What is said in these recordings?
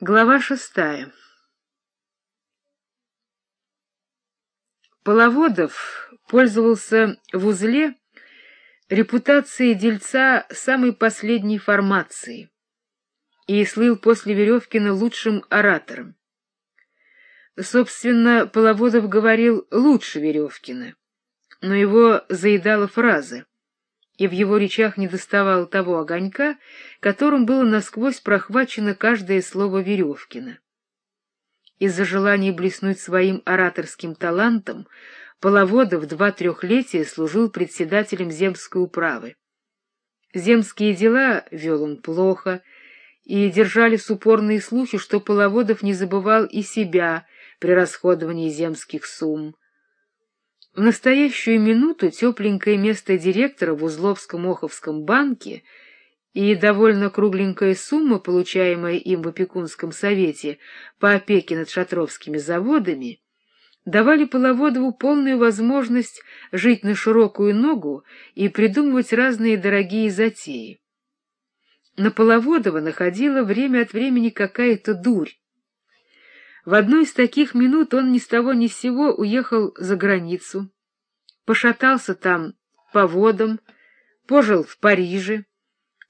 Глава шестая Половодов пользовался в узле репутацией дельца самой последней формации и слыл после Веревкина лучшим оратором. Собственно, Половодов говорил лучше Веревкина, но его заедала фраза и в его речах не доставало того огонька, которым было насквозь прохвачено каждое слово Веревкина. Из-за желания блеснуть своим ораторским талантом Половодов два трехлетия служил председателем земской управы. Земские дела вел он плохо, и держались упорные слухи, что Половодов не забывал и себя при расходовании земских сумм. В настоящую минуту тепленькое место директора в Узловском-Оховском банке и довольно кругленькая сумма, получаемая им в опекунском совете по опеке над шатровскими заводами, давали Половодову полную возможность жить на широкую ногу и придумывать разные дорогие затеи. На Половодова находила время от времени какая-то дурь, в одну из таких минут он ни с того ни с сего уехал за границу, пошатался там по водам, пожил в Париже,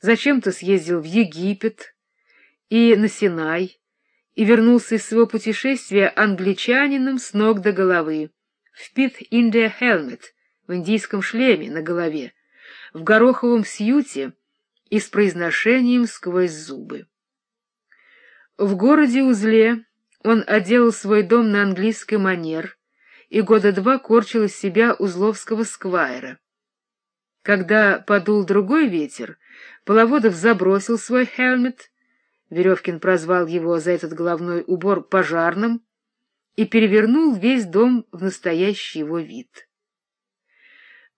зачем-то съездил в Египет и на Синай, и вернулся из своего путешествия англичанином с ног до головы, в Пит Индия Хелмет, в индийском шлеме на голове, в гороховом сьюте и с произношением сквозь зубы. В городе Узле он оделал свой дом на английский манер и года два корчил из себя узловского сквайра. Когда подул другой ветер, Половодов забросил свой хельмет, Веревкин прозвал его за этот головной убор пожарным, и перевернул весь дом в настоящий его вид.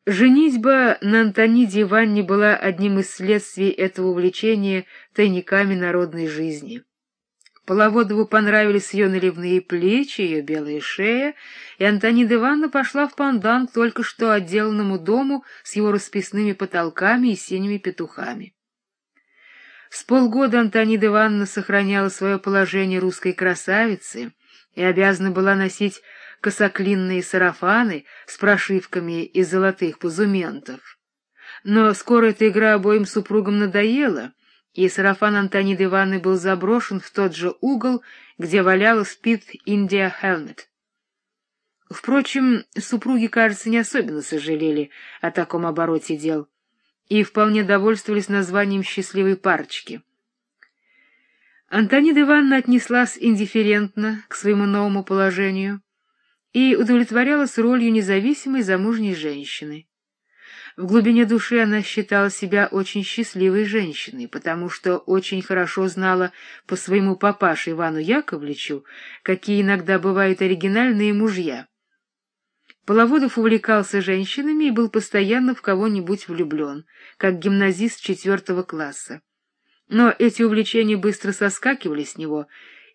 Женитьба на Антониде Иванне была одним из следствий этого увлечения тайниками народной жизни. Половодову понравились ее наливные плечи, ее белая шея, и Антонида Ивановна пошла в пандан к только что отделанному дому с его расписными потолками и синими петухами. С полгода Антонида Ивановна сохраняла свое положение русской красавицы и обязана была носить косоклинные сарафаны с прошивками из золотых позументов. Но скоро эта игра обоим супругам надоела — и сарафан Антониды Ивановны был заброшен в тот же угол, где валялась Пит Индия Хелмет. Впрочем, супруги, кажется, не особенно сожалели о таком обороте дел и вполне довольствовались названием счастливой парочки. Антонида Ивановна отнеслась индифферентно к своему новому положению и удовлетворялась ролью независимой замужней женщины. В глубине души она считала себя очень счастливой женщиной, потому что очень хорошо знала по своему папаше Ивану Яковлевичу, какие иногда бывают оригинальные мужья. Половодов увлекался женщинами и был постоянно в кого-нибудь влюблен, как гимназист четвертого класса. Но эти увлечения быстро соскакивали с него,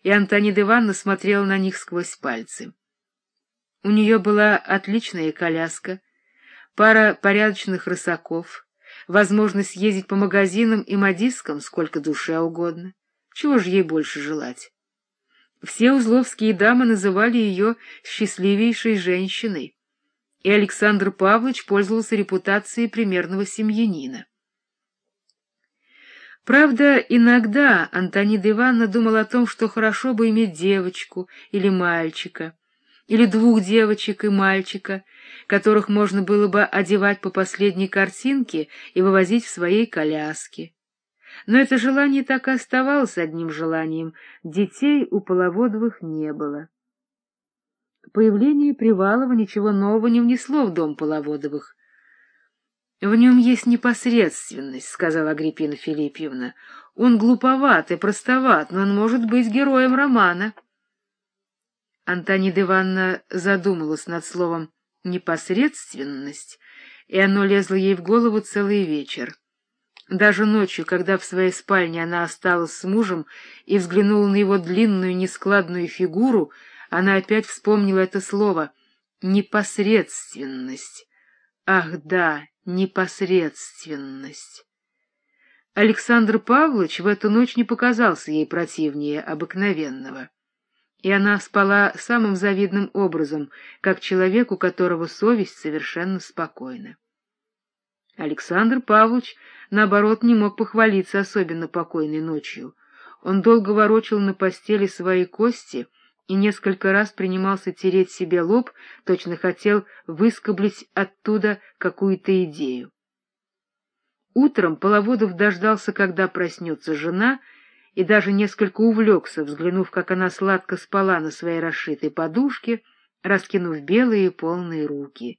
и Антонида Ивановна смотрела на них сквозь пальцы. У нее была отличная коляска, пара порядочных рысаков, возможность ездить по магазинам и модисткам сколько душе угодно. Чего же ей больше желать? Все узловские дамы называли ее счастливейшей женщиной, и Александр Павлович пользовался репутацией примерного семьянина. Правда, иногда Антонида Ивановна думала о том, что хорошо бы иметь девочку или мальчика, или двух девочек и мальчика, которых можно было бы одевать по последней картинке и вывозить в своей коляске. Но это желание так и оставалось одним желанием — детей у Половодовых не было. Появление Привалова ничего нового не внесло в дом Половодовых. — В нем есть непосредственность, — сказала Агриппина Филиппьевна. — Он глуповат и простоват, но он может быть героем романа. Антонида Ивановна задумалась над словом «непосредственность», и оно лезло ей в голову целый вечер. Даже ночью, когда в своей спальне она осталась с мужем и взглянула на его длинную нескладную фигуру, она опять вспомнила это слово «непосредственность». Ах да, непосредственность. Александр Павлович в эту ночь не показался ей противнее обыкновенного, и она спала самым завидным образом, как человек, у которого совесть совершенно спокойна. Александр Павлович, наоборот, не мог похвалиться особенно покойной ночью. Он долго ворочал на постели свои кости и несколько раз принимался тереть себе лоб, точно хотел выскоблить оттуда какую-то идею. Утром Половодов дождался, когда проснется жена, и даже несколько увлекся, взглянув, как она сладко спала на своей расшитой подушке, раскинув белые полные руки.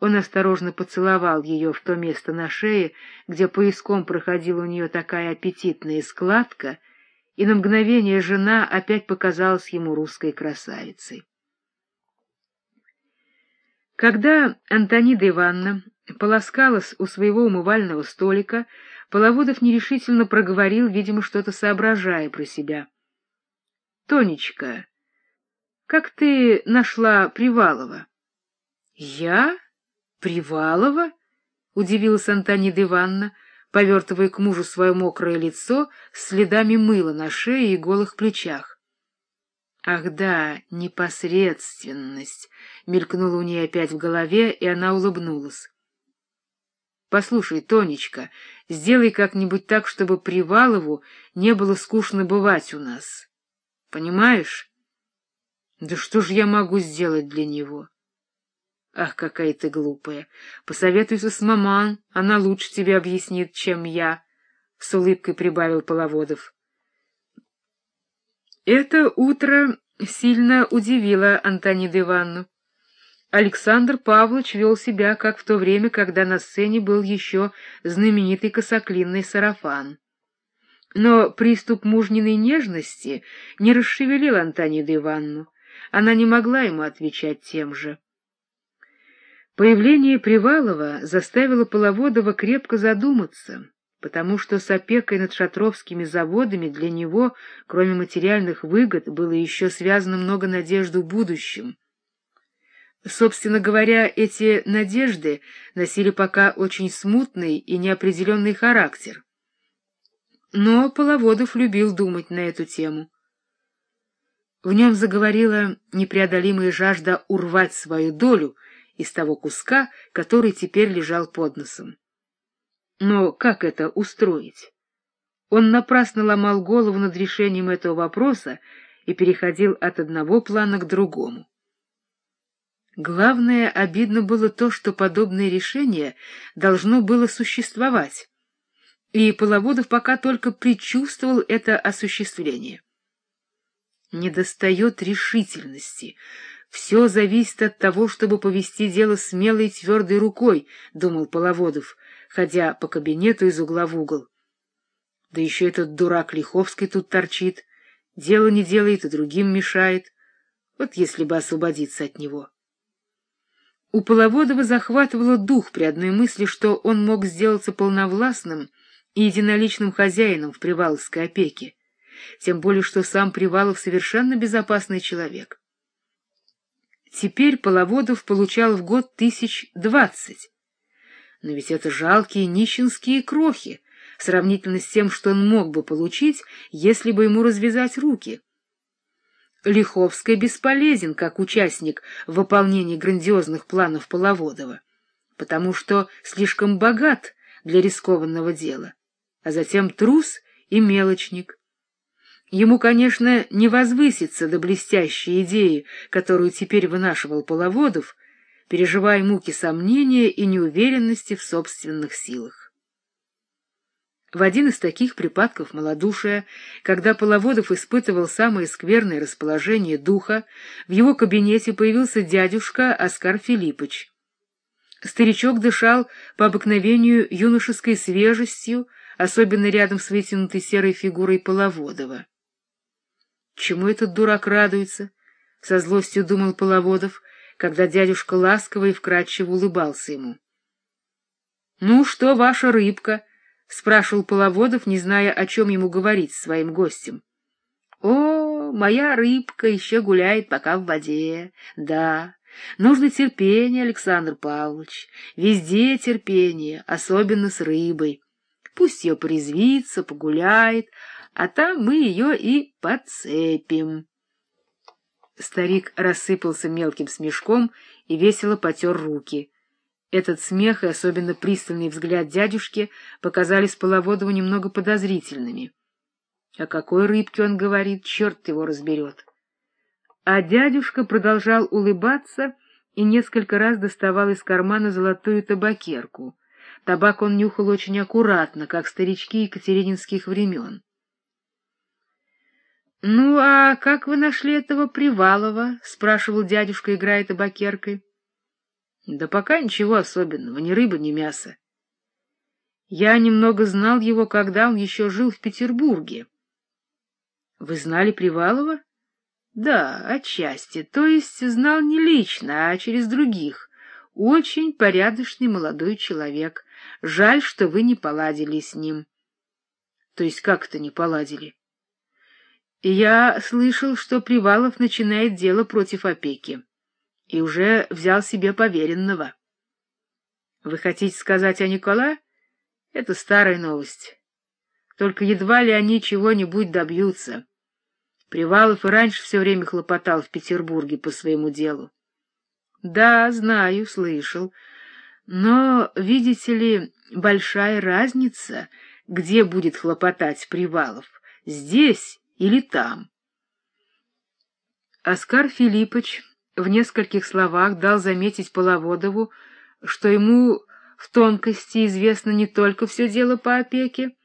Он осторожно поцеловал ее в то место на шее, где пояском проходила у нее такая аппетитная складка, и на мгновение жена опять показалась ему русской красавицей. Когда Антонида Ивановна полоскалась у своего умывального столика, Половодов нерешительно проговорил, видимо, что-то соображая про себя. — Тонечка, как ты нашла Привалова? — Я? Привалова? — удивилась Антонида Ивановна, повертывая к мужу свое мокрое лицо с следами мыла на шее и голых плечах. Ах да, непосредственность, мелькнула у нее опять в голове, и она улыбнулась. Послушай, Тонечка, сделай как-нибудь так, чтобы Привалову не было скучно бывать у нас. Понимаешь? Да что ж я могу сделать для него? Ах, какая ты глупая. Посоветуйся с маман, она лучше тебе объяснит, чем я, — с улыбкой прибавил Половодов. Это утро сильно удивило Антониду Ивановну. Александр Павлович вел себя, как в то время, когда на сцене был еще знаменитый косоклинный сарафан. Но приступ мужниной нежности не расшевелил Антониду Ивановну. Она не могла ему отвечать тем же. Появление Привалова заставило Половодова крепко задуматься, потому что с опекой над шатровскими заводами для него, кроме материальных выгод, было еще связано много надежд в будущем. Собственно говоря, эти надежды носили пока очень смутный и неопределенный характер. Но Половодов любил думать на эту тему. В нем заговорила непреодолимая жажда урвать свою долю из того куска, который теперь лежал под носом. Но как это устроить? Он напрасно ломал голову над решением этого вопроса и переходил от одного плана к другому. Главное, обидно было то, что подобное решение должно было существовать, и Половодов пока только предчувствовал это осуществление. Недостает решительности. Все зависит от того, чтобы повести дело смелой и твердой рукой, — думал Половодов, ходя по кабинету из угла в угол. Да еще этот дурак Лиховский тут торчит, дело не делает и другим мешает. Вот если бы освободиться от него. У Половодова захватывало дух при одной мысли, что он мог сделаться полновластным и единоличным хозяином в Приваловской опеке, тем более что сам Привалов совершенно безопасный человек. Теперь Половодов получал в год тысяч двадцать. Но ведь это жалкие нищенские крохи, сравнительно с тем, что он мог бы получить, если бы ему развязать руки. Лиховский бесполезен как участник в выполнении грандиозных планов Половодова, потому что слишком богат для рискованного дела, а затем трус и мелочник. Ему, конечно, не возвысится до блестящей идеи, которую теперь вынашивал Половодов, переживая муки сомнения и неуверенности в собственных силах. В один из таких припадков малодушия, когда Половодов испытывал самое скверное расположение духа, в его кабинете появился дядюшка Оскар Филиппович. Старичок дышал по обыкновению юношеской свежестью, особенно рядом с вытянутой серой фигурой Половодова. «Чему этот дурак радуется?» — со злостью думал Половодов, когда дядюшка ласково и вкрадчиво улыбался ему. «Ну что, ваша рыбка?» — спрашивал Половодов, не зная, о чем ему говорить своим гостем. — О, моя рыбка еще гуляет пока в воде. Да, нужно терпение, Александр Павлович. Везде терпение, особенно с рыбой. Пусть ее порезвится, погуляет, а там мы ее и подцепим. Старик рассыпался мелким смешком и весело потер руки. Этот смех и особенно пристальный взгляд дядюшки показались Половодову немного подозрительными. О какой рыбке он говорит, черт его разберет. А дядюшка продолжал улыбаться и несколько раз доставал из кармана золотую табакерку. Табак он нюхал очень аккуратно, как старички екатерининских времен. — Ну, а как вы нашли этого Привалова? — спрашивал дядюшка, играя табакеркой. — Да пока ничего особенного, ни рыба, ни мясо. Я немного знал его, когда он еще жил в Петербурге. — Вы знали Привалова? — Да, отчасти. То есть знал не лично, а через других. Очень порядочный молодой человек. Жаль, что вы не поладили с ним. — То есть как это не поладили? — Я слышал, что Привалов начинает дело против опеки и уже взял себе поверенного. — Вы хотите сказать о Никола? Это старая новость. Только едва ли они чего-нибудь добьются. Привалов и раньше все время хлопотал в Петербурге по своему делу. — Да, знаю, слышал. Но, видите ли, большая разница, где будет хлопотать Привалов, здесь или там. Оскар Филиппович в нескольких словах дал заметить Половодову, что ему в тонкости известно не только все дело по опеке,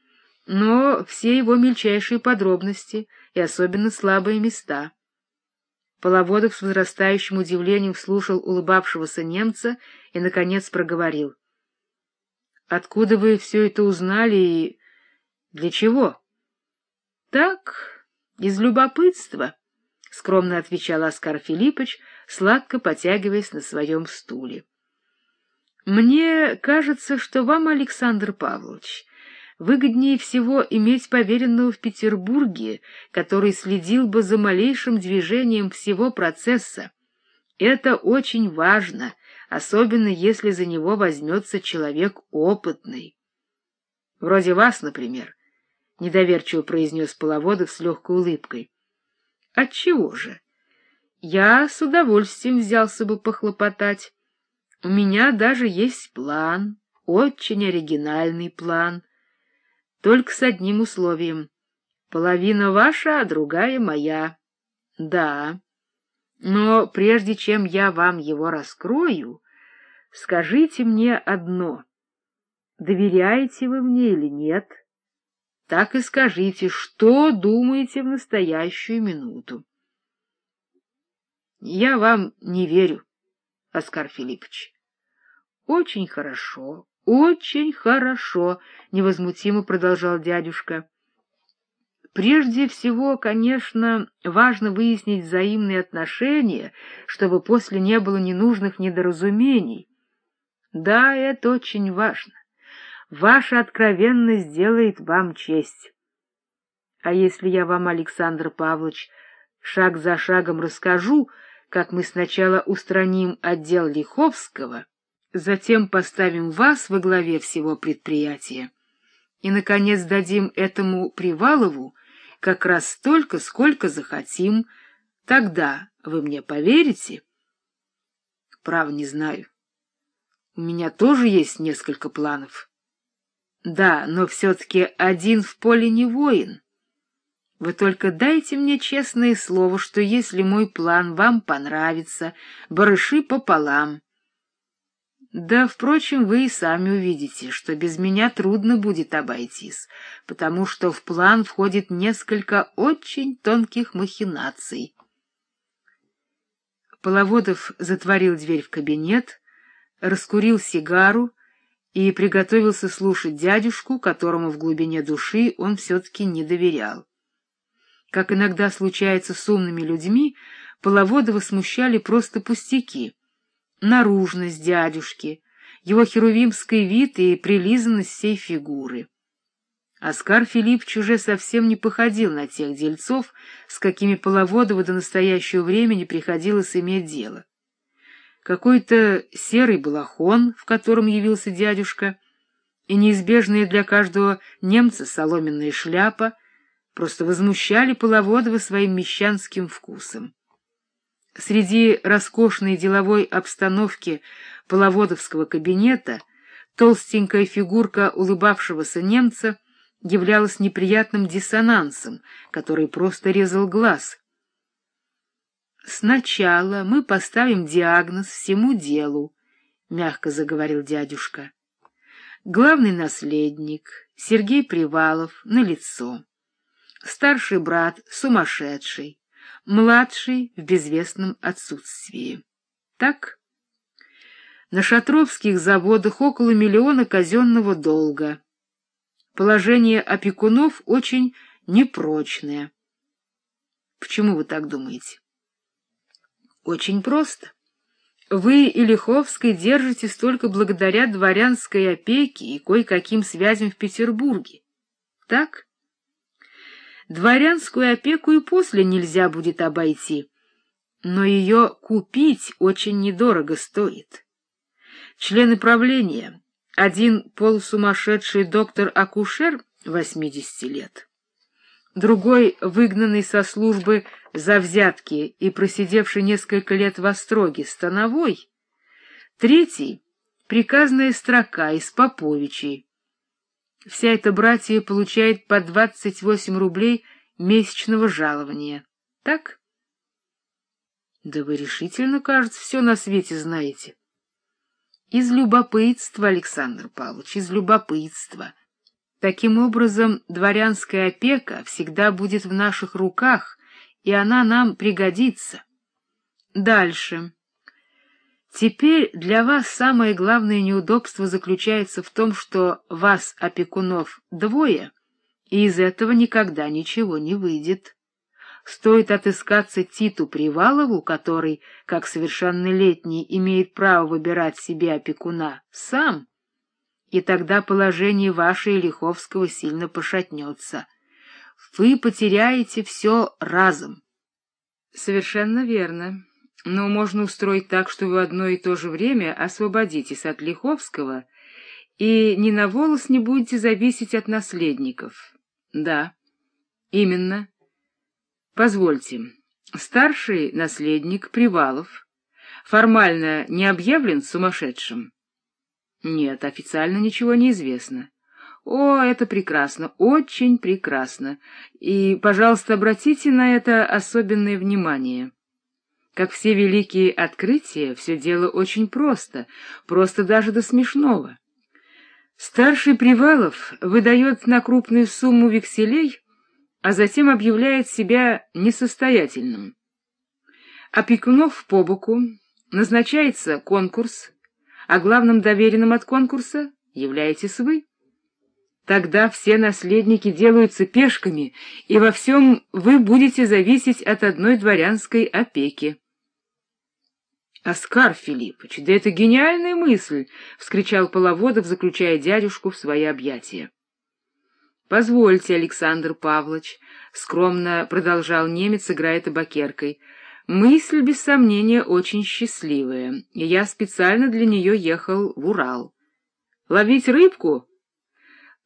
но все его мельчайшие подробности и особенно слабые места. Половодов с возрастающим удивлением слушал улыбавшегося немца и, наконец, проговорил. — Откуда вы все это узнали и для чего? — Так, из любопытства, — скромно отвечал Оскар Филиппович, сладко потягиваясь на своем стуле. — Мне кажется, что вам, Александр Павлович, выгоднее всего иметь поверенного в Петербурге, который следил бы за малейшим движением всего процесса. Это очень важно, особенно если за него возьмется человек опытный. — Вроде вас, например, — недоверчиво произнес Половодов с легкой улыбкой. — Отчего же? Я с удовольствием взялся бы похлопотать. У меня даже есть план, очень оригинальный план — только с одним условием. Половина ваша, а другая моя. Да. Но прежде чем я вам его раскрою, скажите мне одно. Доверяете вы мне или нет? Так и скажите, что думаете в настоящую минуту. Я вам не верю, Оскар Филиппович. Очень хорошо, — Очень хорошо, — невозмутимо продолжал дядюшка. Прежде всего, конечно, важно выяснить взаимные отношения, чтобы после не было ненужных недоразумений. Да, это очень важно. Ваша откровенность делает вам честь. А если я вам, Александр Павлович, шаг за шагом расскажу, как мы сначала устраним отдел Лиховского, Затем поставим вас во главе всего предприятия. И, наконец, дадим этому Привалову как раз столько, сколько захотим. Тогда вы мне поверите? Право не знаю. У меня тоже есть несколько планов. Да, но все-таки один в поле не воин. Вы только дайте мне честное слово, что если мой план вам понравится, барыши пополам — да, впрочем, вы и сами увидите, что без меня трудно будет обойтись, потому что в план входит несколько очень тонких махинаций. Половодов затворил дверь в кабинет, раскурил сигару и приготовился слушать дядюшку, которому в глубине души он все-таки не доверял. Как иногда случается с умными людьми, Половодова смущали просто пустяки — наружность дядюшки, его херувимский вид и прилизанность всей фигуры. Оскар Филиппович уже совсем не походил на тех дельцов, с какими Половодову до настоящего времени приходилось иметь дело. Какой-то серый балахон, в котором явился дядюшка, и неизбежные для каждого немца соломенная шляпа просто возмущали Половодова своим мещанским вкусом. Среди роскошной деловой обстановки половодовского кабинета толстенькая фигурка улыбавшегося немца являлась неприятным диссонансом, который просто резал глаз. «Сначала мы поставим диагноз всему делу», — мягко заговорил дядюшка. «Главный наследник, Сергей Привалов, на лицо. Старший брат сумасшедший, младший в безвестном отсутствии. Так? На шатровских заводах около миллиона казенного долга. Положение опекунов очень непрочное. Почему вы так думаете? Очень просто. Вы и Лиховской держитесь только благодаря дворянской опеке и кое-каким связям в Петербурге. Так? Дворянскую опеку и после нельзя будет обойти, но ее купить очень недорого стоит. Члены правления, один полусумасшедший доктор-акушер 80 лет, другой, выгнанный со службы за взятки и просидевший несколько лет в остроге, становой, третий — приказная строка из Поповичей, Вся эта братья получает по 28 рублей месячного жалования. Так? Да вы решительно, кажется, все на свете знаете. Из любопытства, Александр Павлович, из любопытства. Таким образом, дворянская опека всегда будет в наших руках, и она нам пригодится. Дальше. Теперь для вас самое главное неудобство заключается в том, что вас, опекунов, двое, и из этого никогда ничего не выйдет. Стоит отыскаться Титу Привалову, который, как совершеннолетний, имеет право выбирать себе опекуна сам, и тогда положение ваше и Лиховского сильно пошатнется. Вы потеряете все разом. — Совершенно верно. Но можно устроить так, что вы одно и то же время освободитесь от Лиховского и ни на волос не будете зависеть от наследников. Да, именно. Позвольте, старший наследник Привалов формально не объявлен сумасшедшим? Нет, официально ничего не известно. О, это прекрасно, очень прекрасно. И, пожалуйста, обратите на это особенное внимание. Как все великие открытия, все дело очень просто, просто даже до смешного. Старший Привалов выдает на крупную сумму векселей, а затем объявляет себя несостоятельным. Опекунов по боку, назначается конкурс, а главным доверенным от конкурса являетесь вы. Тогда все наследники делаются пешками, и во всем вы будете зависеть от одной дворянской опеки. «Оскар Филиппович, да это гениальная мысль!» — вскричал Половодов, заключая дядюшку в свои объятия. «Позвольте, Александр Павлович», — скромно продолжал немец, играя табакеркой, — «мысль, без сомнения, очень счастливая, и я специально для нее ехал в Урал. Ловить рыбку?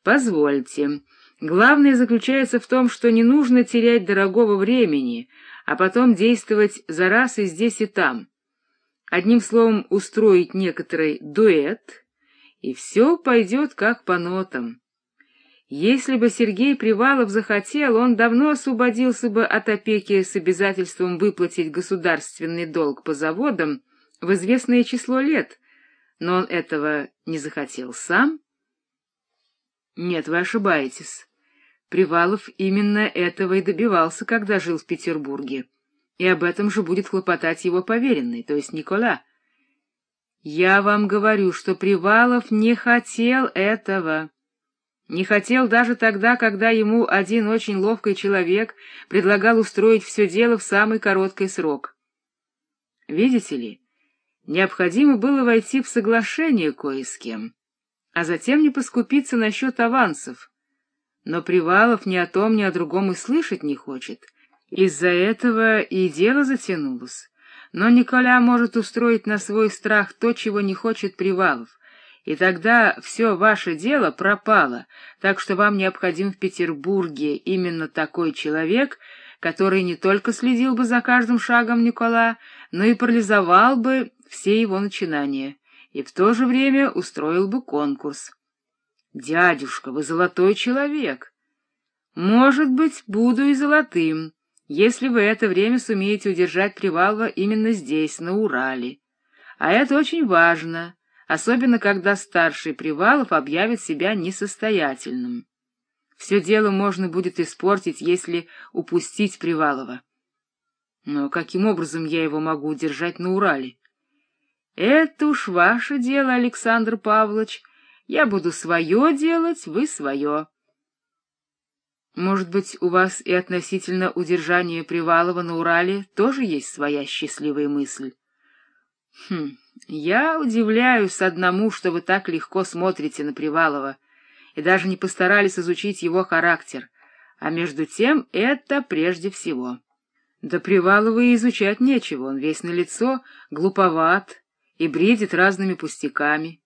Позвольте. Главное заключается в том, что не нужно терять дорогого времени, а потом действовать за раз и здесь, и там». Одним словом, устроить некоторый дуэт, и все пойдет как по нотам. Если бы Сергей Привалов захотел, он давно освободился бы от опеки с обязательством выплатить государственный долг по заводам в известное число лет, но он этого не захотел сам. Нет, вы ошибаетесь. Привалов именно этого и добивался, когда жил в Петербурге и об этом же будет хлопотать его поверенный, то есть Никола. Я вам говорю, что Привалов не хотел этого. Не хотел даже тогда, когда ему один очень ловкий человек предлагал устроить все дело в самый короткий срок. Видите ли, необходимо было войти в соглашение кое с кем, а затем не поскупиться насчет авансов. Но Привалов ни о том, ни о другом и слышать не хочет — из-за этого и дело затянулось. Но Николя может устроить на свой страх то, чего не хочет Привалов, и тогда все ваше дело пропало, так что вам необходим в Петербурге именно такой человек, который не только следил бы за каждым шагом Никола, но и парализовал бы все его начинания, и в то же время устроил бы конкурс. «Дядюшка, вы золотой человек!» «Может быть, буду и золотым, если вы это время сумеете удержать Привалова именно здесь, на Урале. А это очень важно» особенно когда старший Привалов объявит себя несостоятельным. Все дело можно будет испортить, если упустить Привалова. Но каким образом я его могу удержать на Урале? Это уж ваше дело, Александр Павлович. Я буду свое делать, вы свое. Может быть, у вас и относительно удержания Привалова на Урале тоже есть своя счастливая мысль? Хм, я удивляюсь одному, что вы так легко смотрите на Привалова и даже не постарались изучить его характер, а между тем это прежде всего. Да Привалова и изучать нечего, он весь на лицо, глуповат и бредит разными пустяками.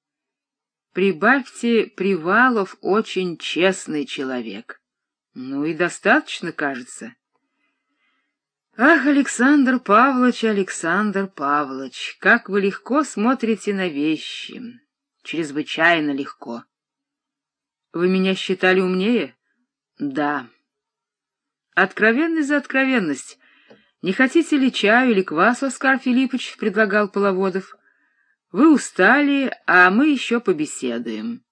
Прибавьте, Привалов очень честный человек. Ну и достаточно, кажется. Ах, Александр Павлович, Александр Павлович, как вы легко смотрите на вещи. Чрезвычайно легко. Вы меня считали умнее? Да. Откровенность за откровенность. Не хотите ли чаю или квасу, Оскар Филиппович, предлагал Половодов. Вы устали, а мы еще побеседуем.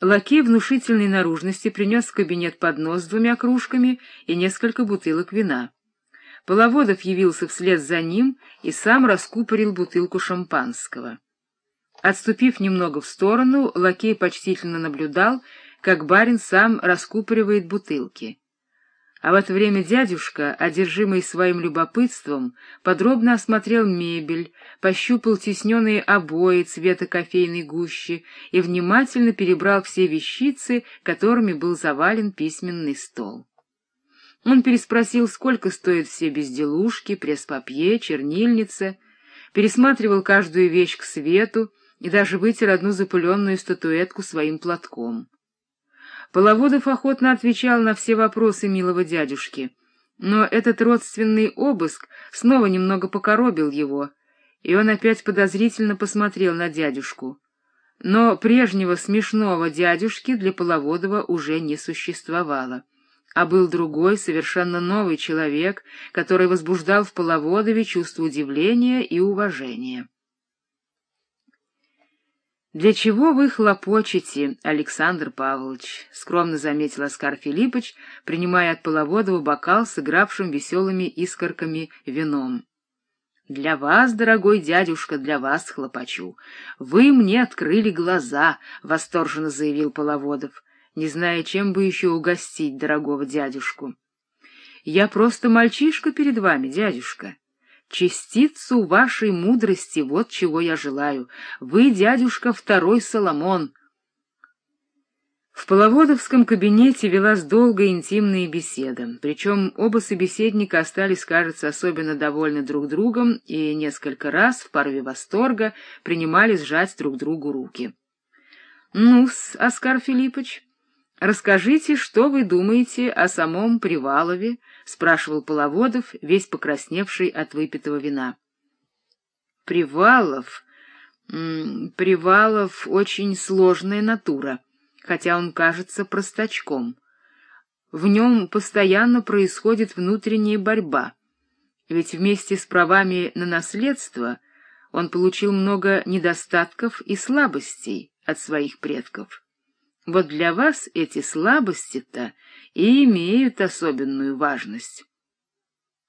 Лакей внушительной наружности принес в кабинет поднос с двумя кружками и несколько бутылок вина. Половодов явился вслед за ним и сам раскупорил бутылку шампанского. Отступив немного в сторону, лакей почтительно наблюдал, как барин сам раскупоривает бутылки. А в это время дядюшка, одержимый своим любопытством, подробно осмотрел мебель, пощупал тесненные обои цвета кофейной гущи и внимательно перебрал все вещицы, которыми был завален письменный стол. Он переспросил, сколько стоят все безделушки, пресс-папье, чернильница, пересматривал каждую вещь к свету и даже вытер одну запыленную статуэтку своим платком. Половодов охотно отвечал на все вопросы милого дядюшки, но этот родственный обыск снова немного покоробил его, и он опять подозрительно посмотрел на дядюшку. Но прежнего смешного дядюшки для Половодова уже не существовало а был другой, совершенно новый человек, который возбуждал в Половодове чувство удивления и уважения. «Для чего вы хлопочете, Александр Павлович?» — скромно заметил Оскар Филиппович, принимая от Половодова бокал с игравшим веселыми искорками вином. «Для вас, дорогой дядюшка, для вас хлопочу. Вы мне открыли глаза», — восторженно заявил Половодов не зная, чем бы еще угостить дорогого дядюшку. «Я просто мальчишка перед вами, дядюшка. Частицу вашей мудрости, вот чего я желаю. Вы, дядюшка, второй Соломон». В Половодовском кабинете велась долгая интимная беседа, причем оба собеседника остались, кажется, особенно довольны друг другом и несколько раз в порыве восторга принимали сжать друг другу руки. «Ну-с, Оскар Филиппович, «Расскажите, что вы думаете о самом Привалове?» — спрашивал Половодов, весь покрасневший от выпитого вина. «Привалов... Привалов очень сложная натура, хотя он кажется простачком. В нем постоянно происходит внутренняя борьба, ведь вместе с правами на наследство он получил много недостатков и слабостей от своих предков». Вот для вас эти слабости-то и имеют особенную важность.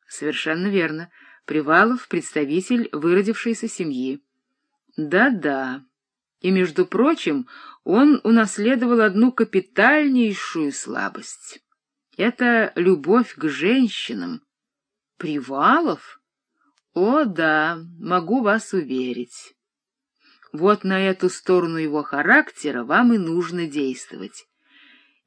Совершенно верно. Привалов — представитель выродившейся семьи. Да-да. И, между прочим, он унаследовал одну капитальнейшую слабость. Это любовь к женщинам. Привалов? О, да, могу вас уверить. Вот на эту сторону его характера вам и нужно действовать.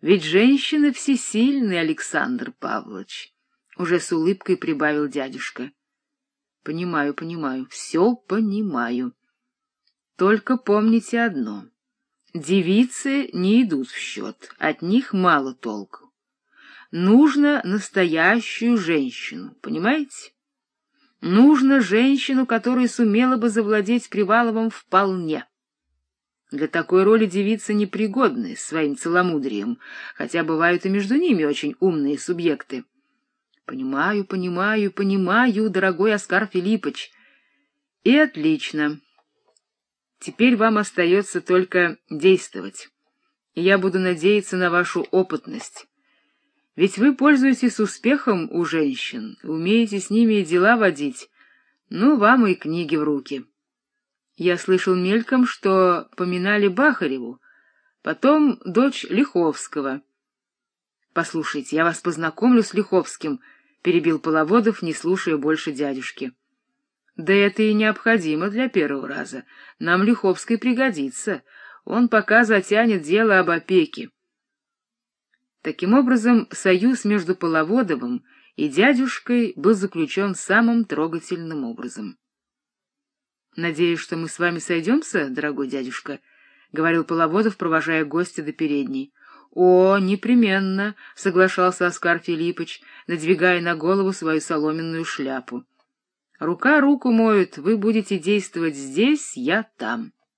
Ведь женщины всесильны, Александр Павлович, — уже с улыбкой прибавил дядюшка. — Понимаю, понимаю, все понимаю. Только помните одно. Девицы не идут в счет, от них мало толку. Нужно настоящую женщину, понимаете? Нужно женщину, которая сумела бы завладеть Приваловым вполне. Для такой роли девицы непригодны своим целомудрием, хотя бывают и между ними очень умные субъекты. Понимаю, понимаю, понимаю, дорогой Оскар Филиппович. И отлично. Теперь вам остается только действовать. я буду надеяться на вашу опытность. Ведь вы пользуетесь успехом у женщин, умеете с ними дела водить. Ну, вам и книги в руки. Я слышал мельком, что поминали Бахареву, потом дочь Лиховского. Послушайте, я вас познакомлю с Лиховским, перебил Половодов, не слушая больше дядюшки. Да это и необходимо для первого раза. Нам Лиховский пригодится. Он пока затянет дело об опеке. Таким образом, союз между Половодовым и дядюшкой был заключен самым трогательным образом. Надеюсь, что мы с вами сойдемся, дорогой дядюшка, говорил Половодов, провожая гостя до передней. О, непременно, соглашался Оскар Филиппович, надвигая на голову свою соломенную шляпу. Рука руку моет, вы будете действовать здесь, я там.